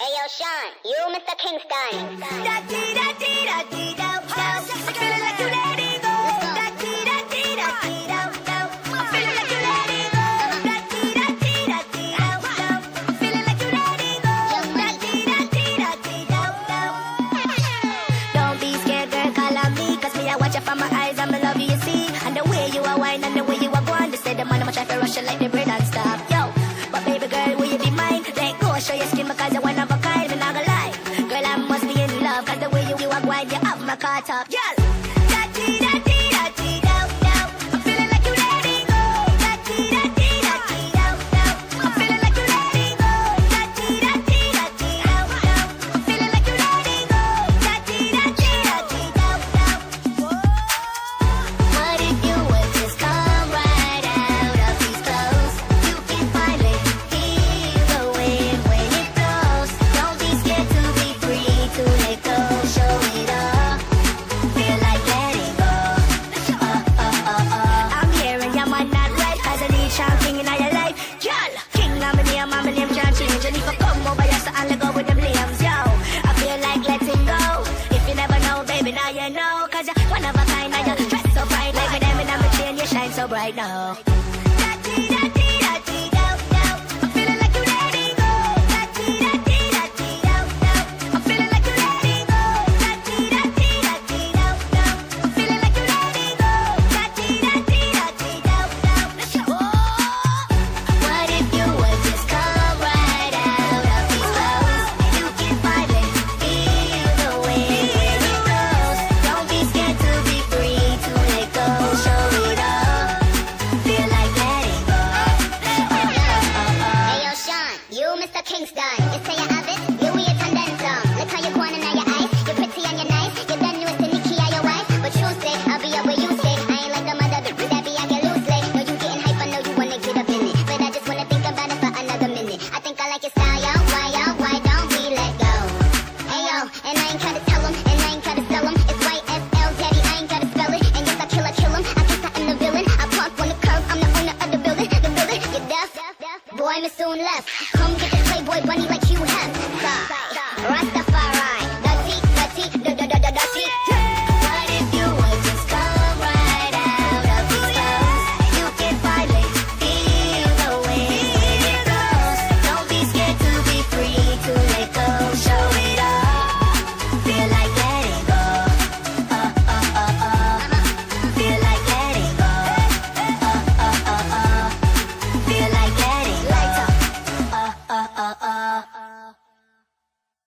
Hey yo, Sean, you Mr. Kingston. Da da da. I'm. I'm. I'm. Don't be scared, girl, call on me, 'cause me I watch you from my eyes, I'm in love you, you see. And the way you are wine and the way you are going, they say the man I'ma to rush you like the bread and stop. Yo, but baby girl, will you be mine? Let go, show your skin because top. Girl, so bright now. Mr. Kingston. You say you have it, you we attendant some. Look how you corner now your eyes. You're pretty and you're nice. You're done with the Nikki, are your wife. But say, I'll be up where you stay. I ain't like the mother bitch that be I get loose late. Know you getting hype, I know you wanna get up in it. But I just wanna think about it for another minute. I think I like your style, yo. Why, yo? Why don't we let go? Hey yo, and I ain't to tell and I ain't 'em. It's daddy, I ain't gotta spell it. And yes, I kill, I. I guess I am the villain. I the curb, I'm the owner of the building. The building, you deaf? Boy, me soon left. Come get this playboy bunny like you have.